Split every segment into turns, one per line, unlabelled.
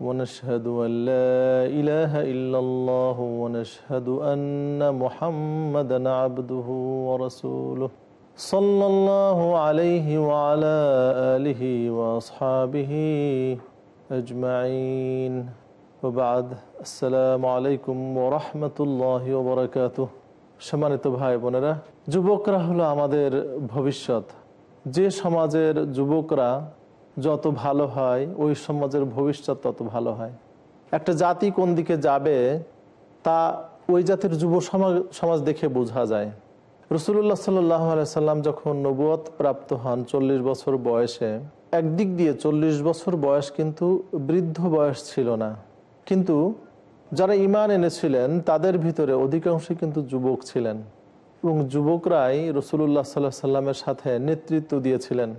ونشهد أن لا إله إلا الله ونشهد أن محمدا عبده ورسوله صلى الله عليه وعلى آله وأصحابه أجمعين وبعد السلام عليكم ورحمة الله وبركاته সম্মানিত ভাই বোনেরা যুবকরা হলো আমাদের ভবিষ্যৎ যে সমাজের যুবকরা যত ভালো হয়, ওই সমাজের ভবিষ্যৎ তত ভালো হয়। একটা জাতি কোন দিকে যাবে, তা ওই জাতির যুব সমাজ সমাজ দেখে বোঝা যায়। রসুল্লাহ সাল্লাহ সাল্লাম যখন নবুয়ত প্রাপ্ত হন চল্লিশ বছর বয়সে, একদিক দিয়ে চল্লিশ বছর বয়স কিন্তু বৃদ্ধ বয়স ছিল না। কিন্তু যারা ইমান এনেছিলেন, তাদের ভিতরে অধিকাংশই কিন্তু যুবক ছিলেন। এবং যুবকরাই রসুল্লাহ সাল্লাহ সাল্লামের সাথে নেতৃত্ব দিয়েছিলেন।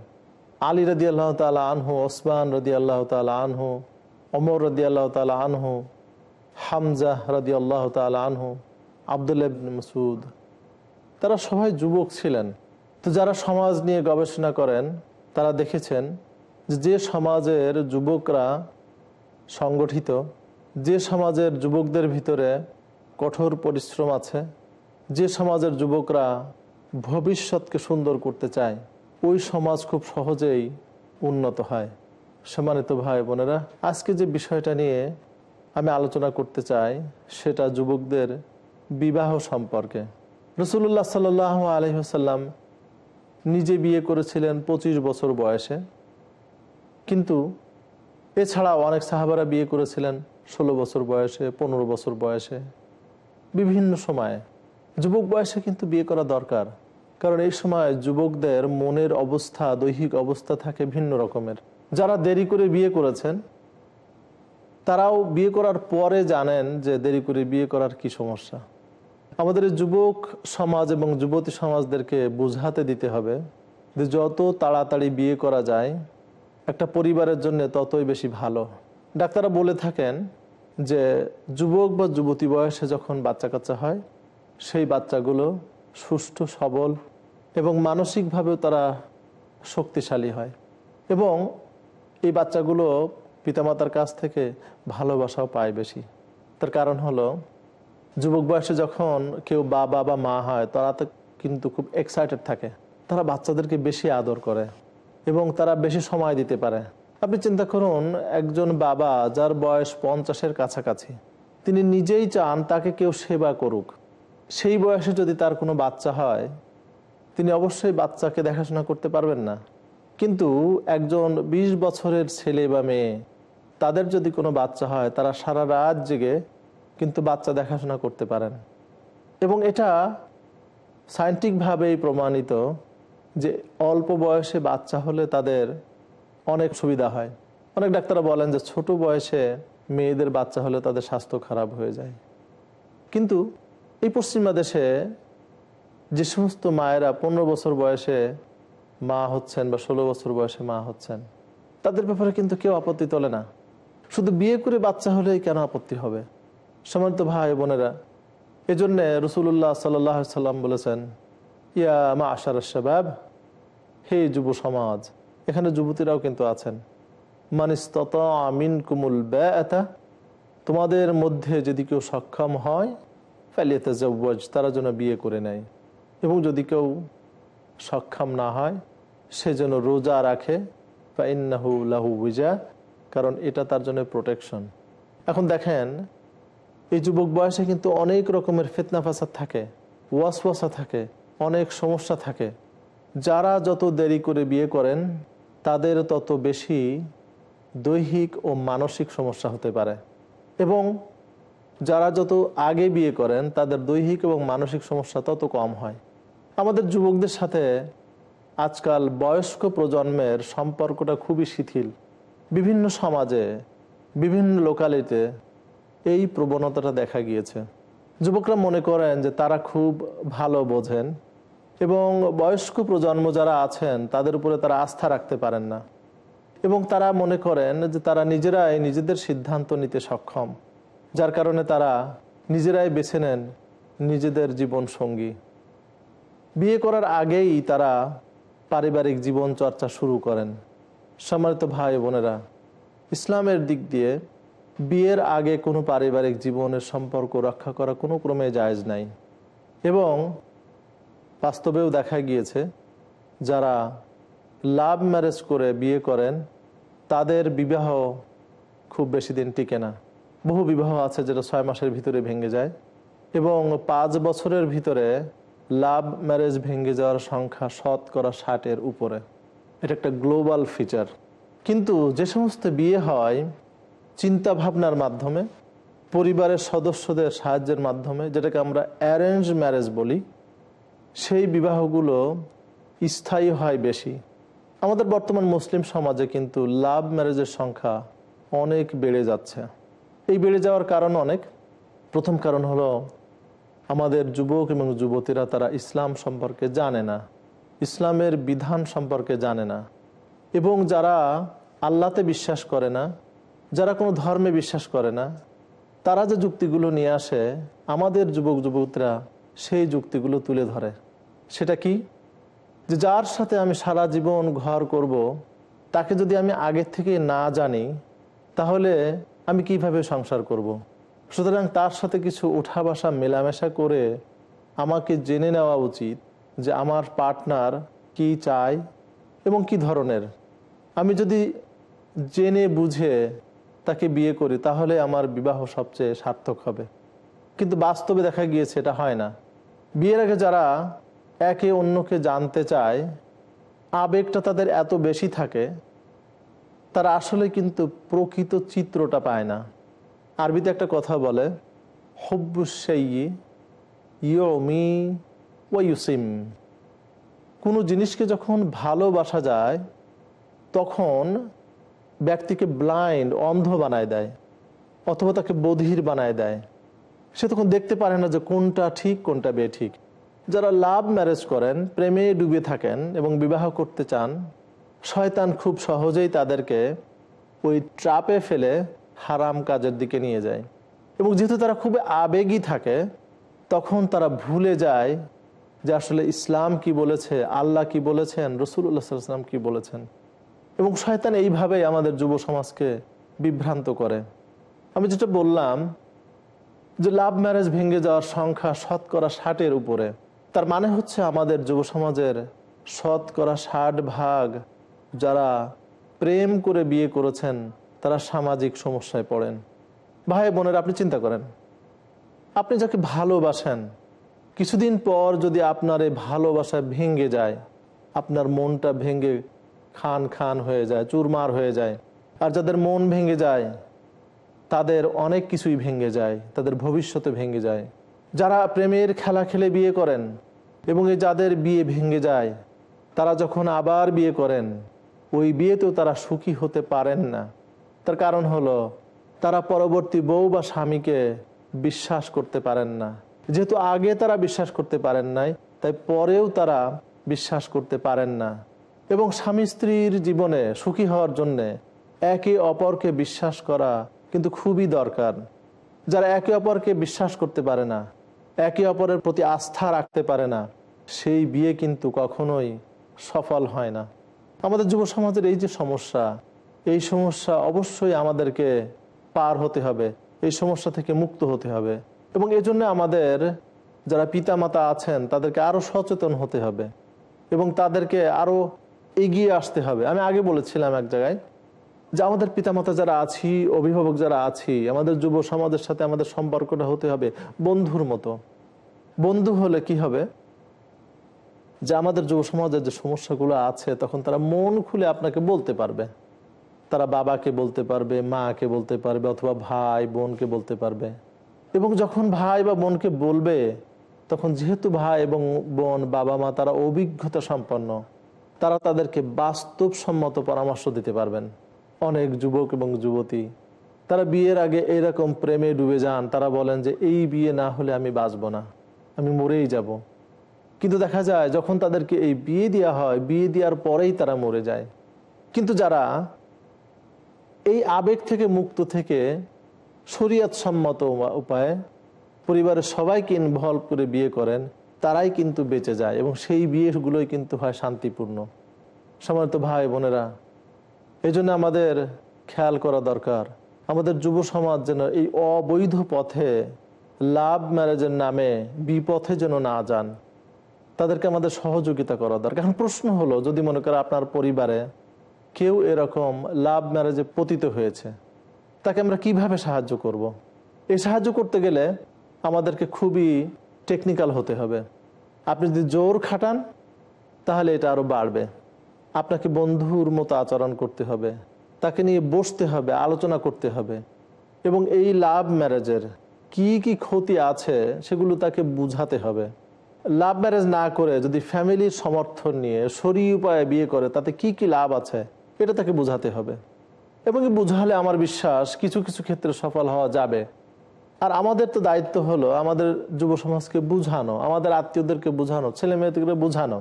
আলী রদি আল্লাহ তালা আনহু, ওসমান রদি আল্লাহ তালা আনহু অমর রদি আল্লাহ তালা আনহু, হামজা রদি আল্লাহ তালা আনহু, আবদুল্লাহ মসুদ তারা সবাই যুবক ছিলেন। তো যারা সমাজ নিয়ে গবেষণা করেন, তারা দেখেছেন যে সমাজের যুবকরা সংগঠিত, যে সমাজের যুবকদের ভিতরে কঠোর পরিশ্রম আছে, যে সমাজের যুবকরা ভবিষ্যৎকে সুন্দর করতে চায় ওই সমাজ খুব সহজেই উন্নত হয়। সম্মানিত ভাই বোনেরা, আজকে যে বিষয়টা নিয়ে আমি আলোচনা করতে চাই, সেটা যুবকদের বিবাহ সম্পর্কে। রসুল্লাহ সাল আলহিহাসাল্লাম নিজে বিয়ে করেছিলেন ২৫ বছর বয়সে। কিন্তু এছাড়াও অনেক সাহাবারা বিয়ে করেছিলেন ১৬ বছর বয়সে, পনেরো বছর বয়সে। বিভিন্ন সময়ে। যুবক বয়সে কিন্তু বিয়ে করা দরকার। কারণ এই সময় যুবকদের মনের অবস্থা, দৈহিক অবস্থা থাকে ভিন্ন রকমের। যারা দেরি করে বিয়ে করেছেন, তারাও বিয়ে করার পরে জানেন যে দেরি করে বিয়ে করার কি সমস্যা। আমাদের যুবক সমাজ এবং যুবতী সমাজদেরকে বুঝাতে দিতে হবে যে যত তাড়াতাড়ি বিয়ে করা যায়, একটা পরিবারের জন্য ততই বেশি ভালো। ডাক্তাররা বলে থাকেন যে যুবক বা যুবতী বয়সে যখন বাচ্চা কাচ্চা হয়, সেই বাচ্চাগুলো সুষ্ঠু, সবল এবং মানসিকভাবেও তারা শক্তিশালী হয়। এবং এই বাচ্চাগুলো পিতামাতার কাছ থেকে ভালোবাসাও পায় বেশি। তার কারণ হলো, যুবক বয়সে যখন কেউ বাবা বা মা হয়, তারা তো কিন্তু খুব এক্সাইটেড থাকে। তারা বাচ্চাদেরকে বেশি আদর করে এবং তারা বেশি সময় দিতে পারে। আপনি চিন্তা করুন, একজন বাবা যার বয়স পঞ্চাশের কাছাকাছি, তিনি নিজেই চান তাকে কেউ সেবা করুক। সেই বয়সে যদি তার কোনো বাচ্চা হয় তিনি অবশ্যই বাচ্চাকে দেখাশোনা করতে পারবেন না। কিন্তু একজন ২০ বছরের ছেলে বা মেয়ে, তাদের যদি কোনো বাচ্চা হয়, তারা সারা রাত জেগে কিন্তু বাচ্চা দেখাশোনা করতে পারেন। এবং এটা সায়েন্টিকভাবেই প্রমাণিত যে অল্প বয়সে বাচ্চা হলে তাদের অনেক সুবিধা হয়। অনেক ডাক্তাররা বলেন যে ছোট বয়সে মেয়েদের বাচ্চা হলে তাদের স্বাস্থ্য খারাপ হয়ে যায়। কিন্তু এই পশ্চিমা দেশে যে সমস্ত মায়েরা পনেরো বছর বয়সে মা হচ্ছেন বা ষোলো বছর বয়সে মা হচ্ছেন, তাদের ব্যাপারে কিন্তু কেউ আপত্তি তোলে না। শুধু বিয়ে করে বাচ্চা হলেই কেন আপত্তি হবে? সমান্ত ভাই বোনেরা, এজন্যে রসুল্লাহ সাল্লাহ সাল্লাম বলেছেন, ইয়া মা আশার শাবাব হে যুব সমাজ, এখানে যুবতীরাও কিন্তু আছেন। মানিস্তত আমিন কুমুল ব্যা তোমাদের মধ্যে যদি কেউ সক্ষম হয় জব্বজ তারা যেন বিয়ে করে নেয়। এবং যদি কেউ সক্ষম না হয়, সে যেন রোজা রাখে, ফাইন্নাহু লাহু উজা কারণ এটা তার জন্য প্রোটেকশন এখন দেখেন, এই যুবক বয়সে কিন্তু অনেক রকমের ফিতনা ফাসাদ থাকে, ওয়াসওয়াসা থাকে, অনেক সমস্যা থাকে। যারা যত দেরি করে বিয়ে করেন, তাদের তত বেশি দৈহিক ও মানসিক সমস্যা হতে পারে। এবং যারা যত আগে বিয়ে করেন, তাদের দৈহিক এবং মানসিক সমস্যা তত কম হয়। আমাদের যুবকদের সাথে আজকাল বয়স্ক প্রজন্মের সম্পর্কটা খুবই শিথিল। বিভিন্ন সমাজে, বিভিন্ন লোকালিতে এই প্রবণতাটা দেখা গিয়েছে। যুবকরা মনে করেন যে তারা খুব ভালো বোঝেন এবং বয়স্ক প্রজন্ম যারা আছেন তাদের উপরে তারা আস্থা রাখতে পারেন না। এবং তারা মনে করেন যে তারা নিজেরাই নিজেদের সিদ্ধান্ত নিতে সক্ষম, যার কারণে তারা নিজেরাই বেছে নেন নিজেদের জীবন সঙ্গী বিয়ে করার আগেই তারা পারিবারিক জীবন চর্চা শুরু করেন। সম্মানিত ভাই বোনেরা, ইসলামের দিক দিয়ে বিয়ের আগে কোনো পারিবারিক জীবনের সম্পর্ক রক্ষা করা কোনো ক্রমে জায়জ নাই এবং বাস্তবেও দেখা গিয়েছে, যারা লাভ ম্যারেজ করে বিয়ে করেন, তাদের বিবাহ খুব বেশি দিন টিকে না। বহু বিবাহ আছে যেটা ছয় মাসের ভিতরে ভেঙে যায় এবং পাঁচ বছরের ভিতরে লাভ ম্যারেজ ভেঙে যাওয়ার সংখ্যা শতকরা ষাটের উপরে। এটা একটা গ্লোবাল ফিচার। কিন্তু যে সমস্ত বিয়ে হয় চিন্তা ভাবনার মাধ্যমে, পরিবারের সদস্যদের সাহায্যের মাধ্যমে, যেটাকে আমরা অ্যারেঞ্জ ম্যারেজ বলি, সেই বিবাহগুলো স্থায়ী হয় বেশি। আমাদের বর্তমান মুসলিম সমাজে কিন্তু লাভ ম্যারেজের সংখ্যা অনেক বেড়ে যাচ্ছে। এই বেড়ে যাওয়ার কারণ অনেক। প্রথম কারণ হলো আমাদের যুবক এবং যুবতীরা তারা ইসলাম সম্পর্কে জানে না, ইসলামের বিধান সম্পর্কে জানে না এবং যারা আল্লাতে বিশ্বাস করে না, যারা কোনো ধর্মে বিশ্বাস করে না, তারা যে যুক্তিগুলো নিয়ে আসে, আমাদের যুবক যুবতীরা সেই যুক্তিগুলো তুলে ধরে সেটা কি যে যার সাথে আমি সারা জীবন ঘর করব, তাকে যদি আমি আগের থেকে না জানি, তাহলে আমি কীভাবে সংসার করব। সুতরাং তার সাথে কিছু উঠা বসা মেলামেশা করে আমাকে জেনে নেওয়া উচিত যে আমার পার্টনার কি চায় এবং কি ধরনের। আমি যদি জেনে বুঝে তাকে বিয়ে করি, তাহলে আমার বিবাহ সবচেয়ে সার্থক হবে। কিন্তু বাস্তবে দেখা গিয়েছে এটা হয় না। বিয়ের আগে যারা একে অন্যকে জানতে চায়, আবেগটা তাদের এত বেশি থাকে, তারা আসলে কিন্তু প্রকৃত চিত্রটা পায় না। আরবিতে একটা কথা বলে হব্বুসাইয়ি ইয়মি কোনো জিনিসকে যখন ভালোবাসা যায়, তখন ব্যক্তিকে ব্লাইন্ড, অন্ধ বানায় দেয়, অথবা তাকে বধির বানায় দেয়। সে তখন দেখতে পারে না যে কোনটা ঠিক, কোনটা বে ঠিক যারা লাভ ম্যারেজ করেন, প্রেমে ডুবে থাকেন এবং বিবাহ করতে চান, শয়তান খুব সহজেই তাদেরকে ওই ট্রাপে ফেলে হারাম কাজের দিকে নিয়ে যায়। এবং যেহেতু তারা খুব আবেগী থাকে, তখন তারা ভুলে যায় যে আসলে ইসলাম কি বলেছে, আল্লাহ কি বলেছেন রসুল্লাহ সাল্লাম কি বলেছেন। এবং শয়তান এইভাবেই আমাদের যুব সমাজকে বিভ্রান্ত করে। আমি যেটা বললাম যে লাভ ম্যারেজ ভেঙে যাওয়ার সংখ্যা শতকরা ষাটের উপরে। তার মানে হচ্ছে আমাদের যুব সমাজের শতকরা ষাট ভাগ যারা প্রেম করে বিয়ে করেছেন তারা সামাজিক সমস্যায় পড়েন। ভাই বোনের, আপনি চিন্তা করেন। আপনি যাকে ভালোবাসেন, কিছুদিন পর যদি আপনার এই ভালোবাসা ভেঙে যায়, আপনার মনটা ভেঙে খান খান হয়ে যায়, চুরমার হয়ে যায়, আর যাদের মন ভেঙে যায়, তাদের অনেক কিছুই ভেঙে যায়, তাদের ভবিষ্যতে ভেঙে যায়। যারা প্রেমের খেলা খেলে বিয়ে করেন এবং এই যাদের বিয়ে ভেঙে যায়, তারা যখন আবার বিয়ে করেন, ওই বিয়েতেও তারা সুখী হতে পারেন না। তার কারণ হলো, তারা পরবর্তী বউ বা স্বামীকে বিশ্বাস করতে পারেন না। যেহেতু আগে তারা বিশ্বাস করতে পারেন নাই, তাই পরেও তারা বিশ্বাস করতে পারেন না। এবং স্বামী স্ত্রীর জীবনে সুখী হওয়ার জন্যে একে অপরকে বিশ্বাস করা কিন্তু খুবই দরকার। যারা একে অপরকে বিশ্বাস করতে পারে না, একে অপরের প্রতি আস্থা রাখতে পারে না, সেই বিয়ে কিন্তু কখনোই সফল হয় না। আমাদের যুব সমাজের এই যে সমস্যা এই সমস্যা অবশ্যই আমাদেরকে পার হতে হবে, এই সমস্যা থেকে মুক্ত হতে হবে। এবং এজন্য আমাদের যারা পিতামাতা আছেন, তাদেরকে আরও সচেতন হতে হবে এবং তাদেরকে আরও এগিয়ে আসতে হবে। আমি আগে বলেছিলাম এক জায়গায় যে আমাদের পিতামাতা যারা আছি, অভিভাবক যারা আছি, আমাদের যুব সমাজের সাথে আমাদের সম্পর্কটা হতে হবে বন্ধুর মতো। বন্ধু হলে কি হবে? যে আমাদের যুব সমাজের যে সমস্যাগুলো আছে, তখন তারা মন খুলে আপনাকে বলতে পারবে। তারা বাবাকে বলতে পারবে, মাকে বলতে পারবে, অথবা ভাই বোনকে বলতে পারবে। এবং যখন ভাই বা বোনকে বলবে, তখন যেহেতু ভাই এবং বোন, বাবা, মা, তারা অভিজ্ঞতা সম্পন্ন, তারা তাদেরকে বাস্তবসম্মত পরামর্শ দিতে পারবেন। অনেক যুবক এবং যুবতী, তারা বিয়ের আগে এরকম প্রেমে ডুবে যান, তারা বলেন যে, এই বিয়ে না হলে আমি বাঁচব না, আমি মরেই যাব। কিন্তু দেখা যায়, যখন তাদেরকে এই বিয়ে দেওয়া হয়, বিয়ে দেওয়ার পরেই তারা মরে যায়। কিন্তু যারা এই আবেগ থেকে মুক্ত থেকে শরীয়ত সম্মত উপায়ে পরিবারের সবাইকে ইনভলভ করে বিয়ে করেন, তারাই কিন্তু বেঁচে যায় এবং সেই বিয়েগুলোই কিন্তু হয় শান্তিপূর্ণ। সমানিত ভাই বোনেরা এই জন্য আমাদের খেয়াল করা দরকার, আমাদের যুব সমাজ যেন এই অবৈধ পথে লাভ ম্যারেজের নামে বিপথে যেন না যান, তাদেরকে আমাদের সহযোগিতা করা দরকার। এখন প্রশ্ন হলো, যদি মনে করে আপনার পরিবারে কেউ এরকম লাভ ম্যারেজে পতিত হয়েছে। তাকে আমরা কীভাবে সাহায্য করব। এই সাহায্য করতে গেলে আমাদেরকে খুবই টেকনিক্যাল হতে হবে। আপনি যদি জোর খাটান, তাহলে এটা আরও বাড়বে। আপনাকে বন্ধুর মতো আচরণ করতে হবে। তাকে নিয়ে বসতে হবে, আলোচনা করতে হবে। এবং এই লাভ ম্যারেজের কি কি ক্ষতি আছে, সেগুলো তাকে বুঝাতে হবে। লাভ ম্যারেজ না করে যদি ফ্যামিলির সমর্থন নিয়ে সরি উপায়ে বিয়ে করে, তাতে কি কি লাভ আছে? এটা তাকে বোঝাতে হবে। এবং বুঝালে আমার বিশ্বাস কিছু কিছু ক্ষেত্রে সফল হওয়া যাবে। আর আমাদের তো দায়িত্ব হলো আমাদের যুব সমাজকে বুঝানো, আমাদের আত্মীয়দেরকে বুঝানো, ছেলে মেয়েদেরকে বুঝানো।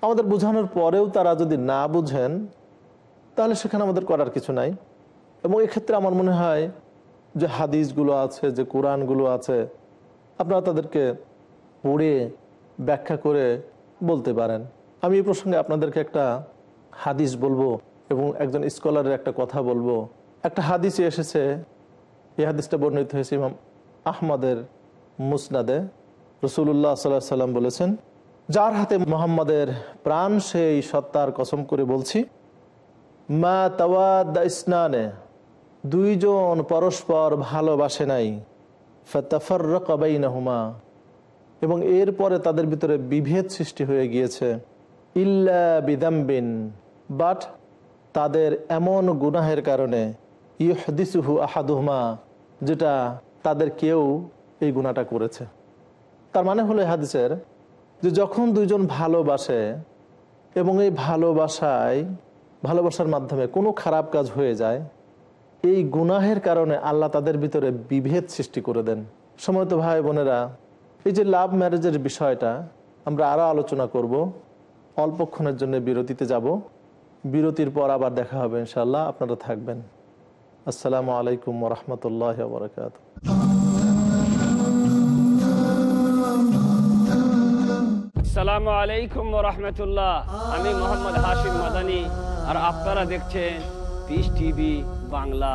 আমাদের বুঝানোর পরেও তারা যদি না বুঝেন, তাহলে সেখানে আমাদের করার কিছু নাই। এবং এক্ষেত্রে আমার মনে হয় যে হাদিসগুলো আছে, যে কোরআনগুলো আছে, আপনারা তাদেরকে পড়ে, ব্যাখ্যা করে বলতে পারেন। আমি এই প্রসঙ্গে আপনাদেরকে একটা হাদিস বলব। এবং একজন স্কলারের একটা কথা বলব। একটা হাদিসে এসেছে, এই হাদিসটা বর্ণিত হয়েছে ইমাম আহমদের মুসনাদে। রসুল্লাহ সাল্লাহ সাল্লাম বলেছেন, যার হাতে মোহাম্মদের প্রাণ, সেই সত্তার কসম করে বলছি, মা তাওয়াদ ইসনানে, দুইজন পরস্পর ভালোবাসে নাই ফতাফরকবাইনাহুমা এবং এরপরে তাদের ভিতরে বিভেদ সৃষ্টি হয়ে গিয়েছে, ইল্লা বিদাম্বিন, বাট তাদের এমন গুনাহের কারণে ইহদিসুহু আহাদুহমা, যেটা তাদের কেউ এই গুণাটা করেছে। তার মানে হলো হাদিসের যে যখন দুইজন ভালোবাসে এবং এই ভালোবাসায়, ভালোবাসার মাধ্যমে কোনো খারাপ কাজ হয়ে যায়, এই গুনাহের কারণে আল্লাহ তাদের ভিতরে বিভেদ সৃষ্টি করে দেন। সময়ত ভাই বোনেরা, এই যে লাভ ম্যারেজের বিষয়টা আমরা আরও আলোচনা করব, অল্পক্ষণের জন্য বিরতিতে যাব। বিরতির পর আবার দেখা হবে ইনশাল্লাহ আপনারা থাকবেন। আসসালামু আলাইকুম রহমতুল্লাহ বরকাত
আসসালামু আলাইকুম রহমতুল্লাহ। আমি মোহাম্মদ হাশিম মাদানি, আর আপনারা দেখছেন পিস টিভি বাংলা।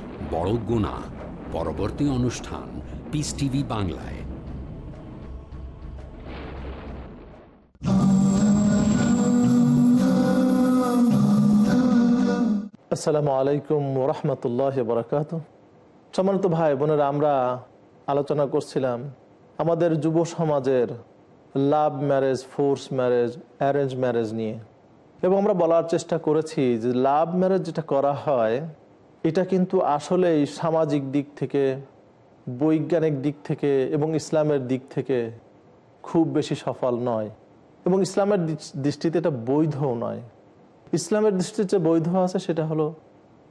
বড় গুণা। পরবর্তী অনুষ্ঠান পিস টিভি বাংলায়।
আসসালামু আলাইকুম রহমতুল্লাহ বরাকাত সম্মানিত ভাই বোনেরা, আমরা আলোচনা করছিলাম আমাদের যুব সমাজের love marriage force marriage arrange marriage নিয়ে। এবং আমরা বলার চেষ্টা করেছি যে লাভ ম্যারেজ যেটা করা হয় এটা কিন্তু আসলেই সামাজিক দিক থেকে, বৈজ্ঞানিক দিক থেকে এবং ইসলামের দিক থেকে খুব বেশি সফল নয়। এবং ইসলামের দৃষ- দৃষ্টিতে এটা বৈধও নয়। ইসলামের দৃষ্টিতে যে বৈধ আছে সেটা হলো,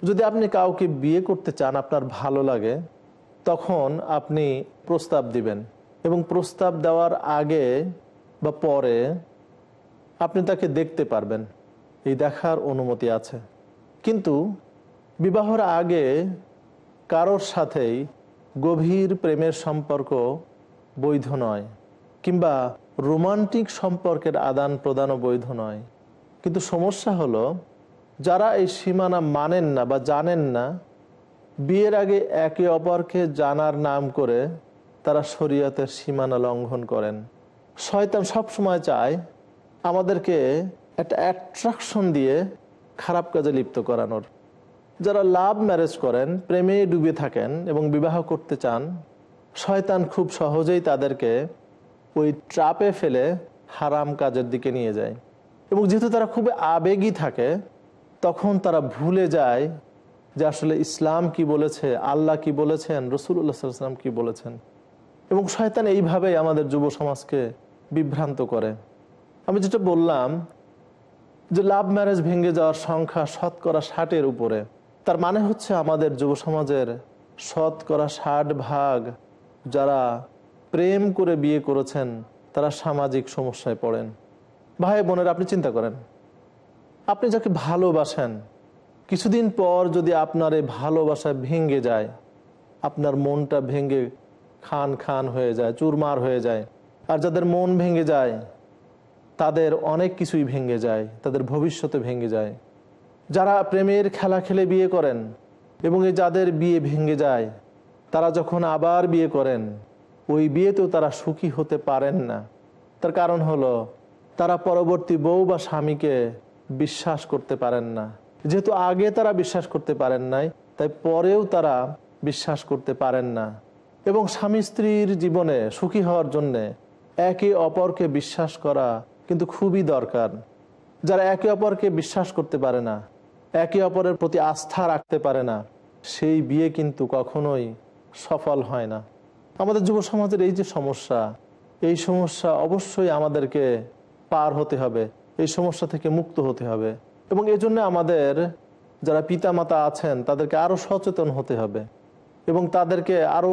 যদি আপনি কাউকে বিয়ে করতে চান, আপনার ভালো লাগে, তখন আপনি প্রস্তাব দিবেন। এবং প্রস্তাব দেওয়ার আগে বা পরে আপনি তাকে দেখতে পারবেন। এই দেখার অনুমতি আছে। কিন্তু বিবাহর আগে কারোর সাথেই গভীর প্রেমের সম্পর্ক বৈধ নয়, কিংবা রোমান্টিক সম্পর্কের আদান প্রদানও বৈধ নয়। কিন্তু সমস্যা হলো, যারা এই সীমানা মানেন না বা জানেন না, বিয়ের আগে একে অপরকে জানার নাম করে তারা শরীয়তের সীমানা লঙ্ঘন করেন। শয়তান সব সময় চায় আমাদেরকে একটা অ্যাট্রাকশন দিয়ে খারাপ কাজে লিপ্ত করানোর। যারা লাভ ম্যারেজ করেন প্রেমে ডুবে থাকেন এবং বিবাহ করতে চান, শয়তান খুব সহজেই তাদেরকে ওই ট্রাপে ফেলে হারাম কাজের দিকে নিয়ে যায়। এবং যেহেতু তারা খুব আবেগী থাকে, তখন তারা ভুলে যায় যে আসলে ইসলাম কি বলেছে, আল্লাহ কি বলেছেন রসুল্লাহ কি বলেছেন। এবং শয়তান এইভাবেই আমাদের যুব সমাজকে বিভ্রান্ত করে। আমি যেটা বললাম যে লাভ ম্যারেজ ভেঙে যাওয়ার সংখ্যা শতকরা ষাটের উপরে। তার মানে হচ্ছে আমাদের যুব সমাজের শতকরা ষাট ভাগ যারা প্রেম করে বিয়ে করেছেন, তারা সামাজিক সমস্যায় পড়েন। ভাই বোনের, আপনি চিন্তা করেন। আপনি যাকে ভালোবাসেন, কিছুদিন পর যদি আপনার এই ভালোবাসা ভেঙে যায়, আপনার মনটা ভেঙে খান খান হয়ে যায়, চুরমার হয়ে যায়, আর যাদের মন ভেঙে যায়, তাদের অনেক কিছুই ভেঙে যায়, তাদের ভবিষ্যতে ভেঙে যায়। যারা প্রেমের খেলা খেলে বিয়ে করেন এবং যাদের বিয়ে ভেঙে যায়, তারা যখন আবার বিয়ে করেন, ওই বিয়েতেও তারা সুখী হতে পারেন না। তার কারণ হলো, তারা পরবর্তী বউ বা স্বামীকে বিশ্বাস করতে পারেন না। যেহেতু আগে তারা বিশ্বাস করতে পারেন নাই, তাই পরেও তারা বিশ্বাস করতে পারেন না। এবং স্বামী স্ত্রীর জীবনে সুখী হওয়ার জন্যে একে অপরকে বিশ্বাস করা কিন্তু খুবই দরকার। যারা একে অপরকে বিশ্বাস করতে পারে না একে অপরের প্রতি আস্থা রাখতে পারে না। সেই বিয়ে কিন্তু কখনোই সফল হয় না। আমাদের যুব সমাজের এই যে সমস্যা, এই সমস্যা অবশ্যই আমাদেরকে পার হতে হবে, এই সমস্যা থেকে মুক্ত হতে হবে এবং এই জন্য আমাদের যারা পিতামাতা আছেন, তাদেরকে আরও সচেতন হতে হবে এবং তাদেরকে আরও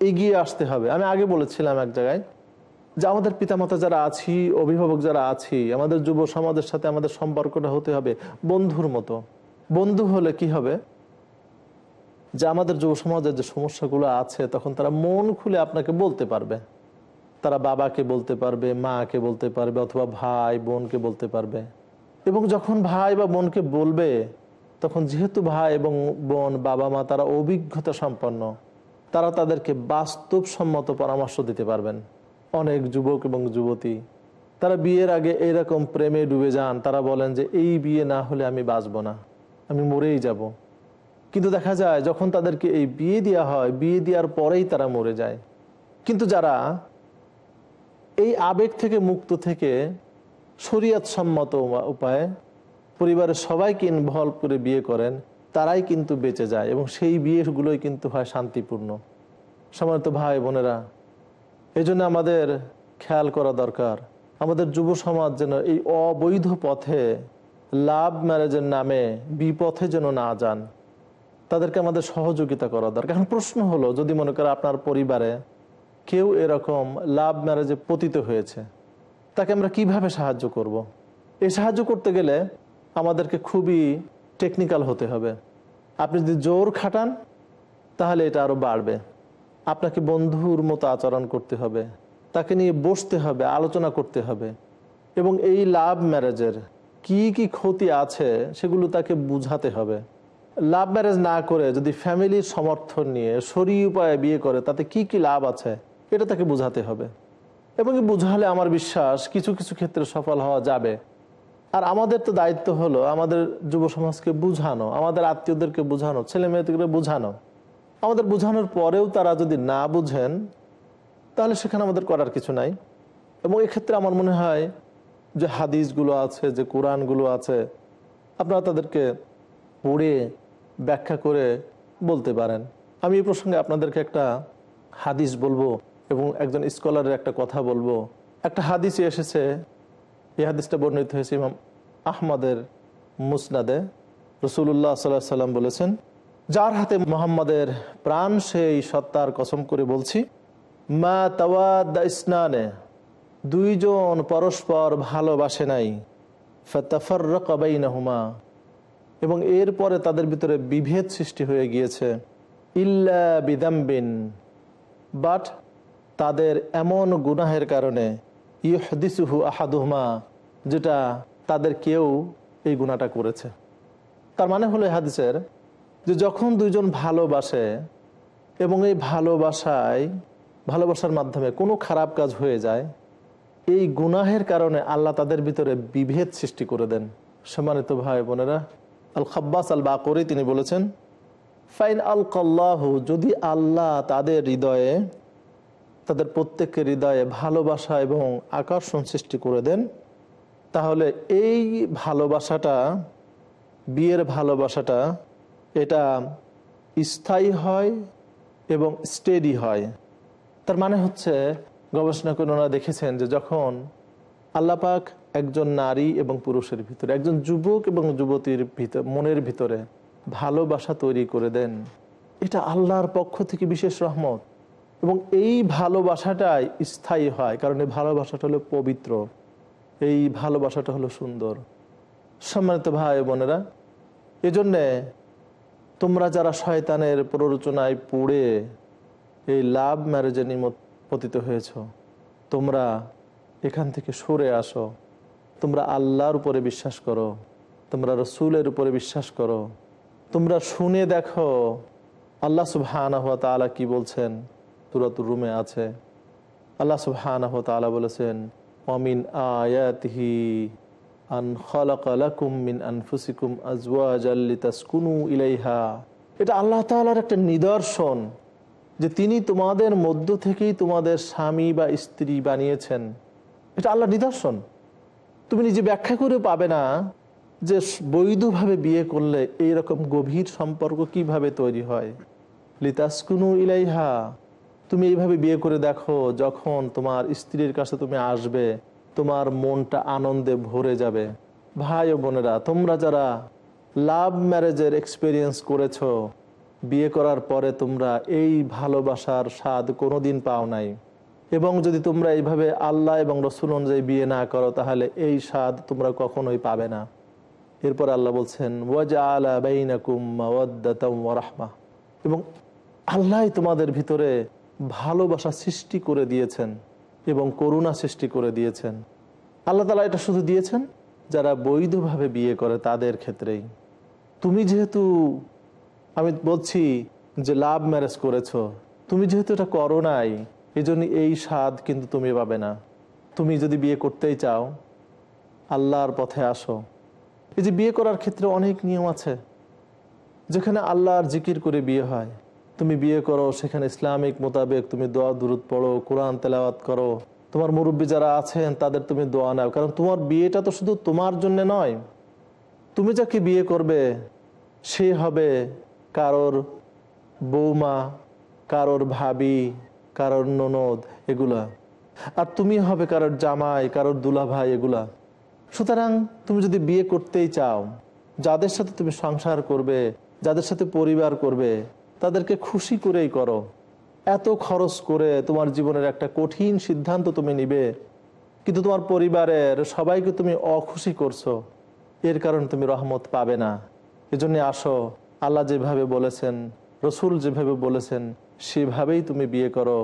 এগিয়ে আসতে হবে। আমি আগে বলেছিলাম এক জায়গায় যে আমাদের পিতামাতা যারা আছি, অভিভাবক যারা আছি, আমাদের যুব সমাজের সাথে আমাদের সম্পর্কটা হতে হবে বন্ধুর মতো। বন্ধু হলে কি হবে? যে আমাদের যুব সমাজের যে সমস্যাগুলো আছে, তখন তারা মন খুলে আপনাকে বলতে পারবে। তারা বাবাকে বলতে পারবে, মাকে বলতে পারবে, অথবা ভাই বোনকে বলতে পারবে। এবং যখন ভাই বা বোনকে বলবে, তখন যেহেতু ভাই এবং বোন, বাবা মা তারা অভিজ্ঞতা সম্পন্ন, তারা তাদেরকে বাস্তবসম্মত পরামর্শ দিতে পারবেন। অনেক যুবক এবং যুবতী, তারা বিয়ের আগে এরকম প্রেমে ডুবে যান। তারা বলেন যে, এই বিয়ে না হলে আমি বাঁচব না, আমি মরেই যাব। কিন্তু দেখা যায়, যখন তাদেরকে এই বিয়ে দেওয়া হয়, বিয়ে দেওয়ার পরেই তারা মরে যায়। কিন্তু যারা এই আবেগ থেকে মুক্ত থেকে শরীয়ত সম্মত উপায়ে পরিবারের সবাইকে ইনভলভ করে বিয়ে করেন, তারাই কিন্তু বেঁচে যায় এবং সেই বিয়েগুলোই কিন্তু হয় শান্তিপূর্ণ। সমানিত ভাই বোনেরা এই জন্য আমাদের খেয়াল করা দরকার। আমাদের যুব সমাজ যেন এই অবৈধ পথে লাভ ম্যারেজের নামে বিপথে যেন না যান। তাদেরকে আমাদের সহযোগিতা করা দরকার। এখন প্রশ্ন হলো, যদি মনে করে আপনার পরিবারে কেউ এরকম লাভ ম্যারেজে পতিত হয়েছে, তাকে আমরা কীভাবে সাহায্য করব। এই সাহায্য করতে গেলে আমাদেরকে খুবই টেকনিক্যাল হতে হবে। আপনি যদি জোর খাটান, তাহলে এটা আরও বাড়বে। আপনাকে বন্ধুর মতো আচরণ করতে হবে, তাকে নিয়ে বসতে হবে, আলোচনা করতে হবে। এবং এই লাভ ম্যারেজের কি কি ক্ষতি আছে সেগুলো তাকে বুঝাতে হবে। লাভ ম্যারেজ না করে যদি ফ্যামিলির সমর্থন নিয়ে সরি উপায়ে বিয়ে করে, তাতে কি কি লাভ আছে এটা তাকে বুঝাতে হবে। এবং বুঝালে আমার বিশ্বাস কিছু কিছু ক্ষেত্রে সফল হওয়া যাবে। আর আমাদের তো দায়িত্ব হলো আমাদের যুব সমাজকে বুঝানো, আমাদের আত্মীয়দেরকে বুঝানো ছেলে মেয়েদেরকে বোঝানো। আমাদের বোঝানোর পরেও তারা যদি না বুঝেন, তাহলে সেখানে আমাদের করার কিছু নাই। এবং এক্ষেত্রে আমার মনে হয় যে হাদিসগুলো আছে, যে কোরআনগুলো আছে, আপনারা তাদেরকে পড়ে, ব্যাখ্যা করে বলতে পারেন। আমি এই প্রসঙ্গে আপনাদেরকে একটা হাদিস বলব এবং একজন স্কলারের একটা কথা বলব। একটা হাদিসে এসেছে, এই হাদিসটা বর্ণিত হয়েছে ইমাম আহমদের মুসনাদে। রসুল্লাহ সাল্লাহ সাল্লাম বলেছেন যার হাতে মোহাম্মদের প্রাণ, সেই সত্তার কসম করে বলছি, মা তাওয়াদা ইসনানে, দুইজন পরস্পর ভালোবাসে নাই ফতাফর রকবাইনাহুমা এবং এরপরে তাদের ভিতরে বিভেদ সৃষ্টি হয়ে গিয়েছে, ইল্লা বিদাম্বিন, বাট তাদের এমন গুনাহের কারণে ইহদিসুহু আহাদুহমা, যেটা তাদের কেউ এই গুণাটা করেছে। তার মানে হলো হাদিসের যে যখন দুইজন ভালোবাসে এবং এই ভালোবাসায়, ভালোবাসার মাধ্যমে কোনো খারাপ কাজ হয়ে যায়, এই গুনাহের কারণে আল্লাহ তাদের ভিতরে বিভেদ সৃষ্টি করে দেন। সম্মানিত ভাই বোনেরা আল খাব্বাস আল বাকরি তিনি বলেছেন, ফাইন আল কল্লাহ যদি আল্লাহ তাদের হৃদয়ে, তাদের প্রত্যেকের হৃদয়ে ভালোবাসা এবং আকর্ষণ সৃষ্টি করে দেন, তাহলে এই ভালোবাসাটা, বিয়ের ভালোবাসাটা এটা স্থায়ী হয় এবং স্টেডি হয়। তার মানে হচ্ছে, গবেষণা করে ওনারা দেখেছেন যে যখন আল্লাপাক একজন নারী এবং পুরুষের ভিতরে, একজন যুবক এবং যুবতীর ভিতর, মনের ভিতরে ভালোবাসা তৈরি করে দেন, এটা আল্লাহর পক্ষ থেকে বিশেষ রহমত। এবং এই ভালোবাসাটাই স্থায়ী হয়, কারণ এই ভালোবাসাটা হলো পবিত্র, এই ভালোবাসাটা হলো সুন্দর। সম্মানিত ভাই বোনেরা, এজন্যে তোমরা যারা শয়তানের প্ররোচনায় পড়ে এই লাভ ম্যারেজে নিমত পতিত হয়েছ, তোমরা এখান থেকে সরে আসো। তোমরা আল্লাহর উপরে বিশ্বাস করো। তোমরা রসুলের উপরে বিশ্বাস করো। তোমরা শুনে দেখো আল্লাহ সুবহানাহ তালা কি বলছেন। তুরাতুর রুমে আছে। আল্লাহ সুবহানাহ তালা বলেছেন অমিন আয়াতিহি আন খলাকালাকুম মিন আনফুসিকুম আজওয়াজাল লিতাসকুনু ইলাইহা। এটা আল্লাহ একটা নিদর্শন যে তিনি তোমাদের মধ্য থেকেই তোমাদের স্বামী বা স্ত্রী বানিয়েছেন। এটা আল্লাহ নিদর্শন। তুমি নিজে ব্যাখ্যা করে পাবে না যে বৈধভাবে বিয়ে করলে এই রকম গভীর সম্পর্ক কীভাবে তৈরি হয়। লিতাসকুনু ইলাইহা। তুমি এইভাবে বিয়ে করে দেখো যখন তোমার স্ত্রীর কাছে তুমি আসবে। তোমার মনটা আনন্দে ভরে যাবে। ভাই ও বোনেরা, তোমরা যারা লাভ ম্যারেজের এক্সপিরিয়েন্স করেছ, বিয়ে করার পরে তোমরা এই ভালোবাসার স্বাদ কোনোদিন পাও নাই। এবং যদি তোমরা এইভাবে আল্লাহ এবং রসুল অনুযায়ী বিয়ে না করো, তাহলে এই স্বাদ তোমরা কখনোই পাবে না। এরপর আল্লাহ বলছেন ওয়াজা এবং আল্লাহ তোমাদের ভিতরে ভালোবাসা সৃষ্টি করে দিয়েছেন। এবং করুণা সৃষ্টি করে দিয়েছেন। আল্লাহ তালা এটা শুধু দিয়েছেন, যারা বৈধভাবে বিয়ে করে তাদের ক্ষেত্রেই। তুমি যেহেতু, আমি বলছি যে লাভ ম্যারেজ করেছ, তুমি যেহেতু এটা করো নাই এই এই স্বাদ কিন্তু তুমি পাবে না। তুমি যদি বিয়ে করতেই চাও, আল্লাহর পথে আসো। এই যে বিয়ে করার ক্ষেত্রে অনেক নিয়ম আছে, যেখানে আল্লাহর জিকির করে বিয়ে হয়। তুমি বিয়ে করো, সেখানে ইসলামিক মোতাবেক তুমি দোয়া দূরত পড়ো, কোরআন তেলাওয়াত করো। তোমার মুরব্বী যারা আছেন, তাদের তুমি দোয়া নাও। কারণ তোমার বিয়েটা তো শুধু তোমার জন্য নয়। তুমি যাকে বিয়ে করবে, সে হবে কারোর বৌমা, কারোর ভাবি, কারোর ননদ, এগুলা। আর তুমি হবে কারোর জামাই, কারোর দুলা ভাই এগুলা। সুতরাং তুমি যদি বিয়ে করতেই চাও, যাদের সাথে তুমি সংসার করবে, যাদের সাথে পরিবার করবে তাদেরকে খুশি করেই করো। এত খরচ করে তোমার জীবনের একটা কঠিন সিদ্ধান্ত তুমি নিবে, কিন্তু তোমার পরিবারের সবাইকে তুমি অখুশি করছ। এর কারণে তুমি রহমত পাবে না। এজন্য আসো, আল্লাহ যেভাবে বলেছেন, রসুল যেভাবে বলেছেন, সেভাবেই তুমি বিয়ে করো।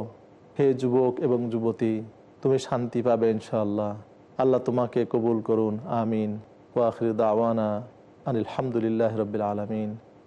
হে যুবক এবং যুবতী, তুমি শান্তি পাবে ইনশাআল্লাহ। আল্লাহ তোমাকে কবুল করুন, আমিন। ওয়াখির দাওয়ানা আলহামদুলিল্লাহ রবিল আলমিন।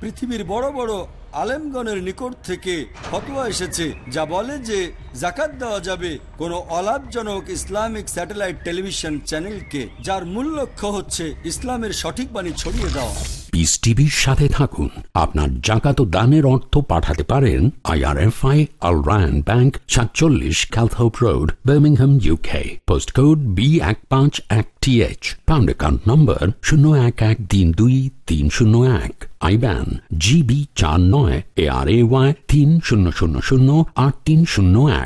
পৃথিবীর বড় বড় আলেমগণের নিকট থেকে ফতোয়া এসেছে যা বলে যে জাকাত দেওয়া যাবে কোনো অলাভজনক ইসলামিক স্যাটেলাইট টেলিভিশন চ্যানেলকে, যার মূল লক্ষ্য হচ্ছে ইসলামের সঠিক বাণী ছড়িয়ে দেওয়া।
পিস টিভির সাথে থাকুন। আপনার জাকাত দানের অর্থ পাঠাতে পারেন আইআরএফআই আল রায়ন ব্যাংক সাতচল্লিশ Calthorpe road Birmingham UK post code B এক পাঁচ এক T H pound account number শূন্য এক এক তিন দুই তিন শূন্য এক আই আইব্যান জিবি চার নয় এ আর এ ওয়াই তিন শূন্য শূন্য শূন্য আট তিন শূন্য এক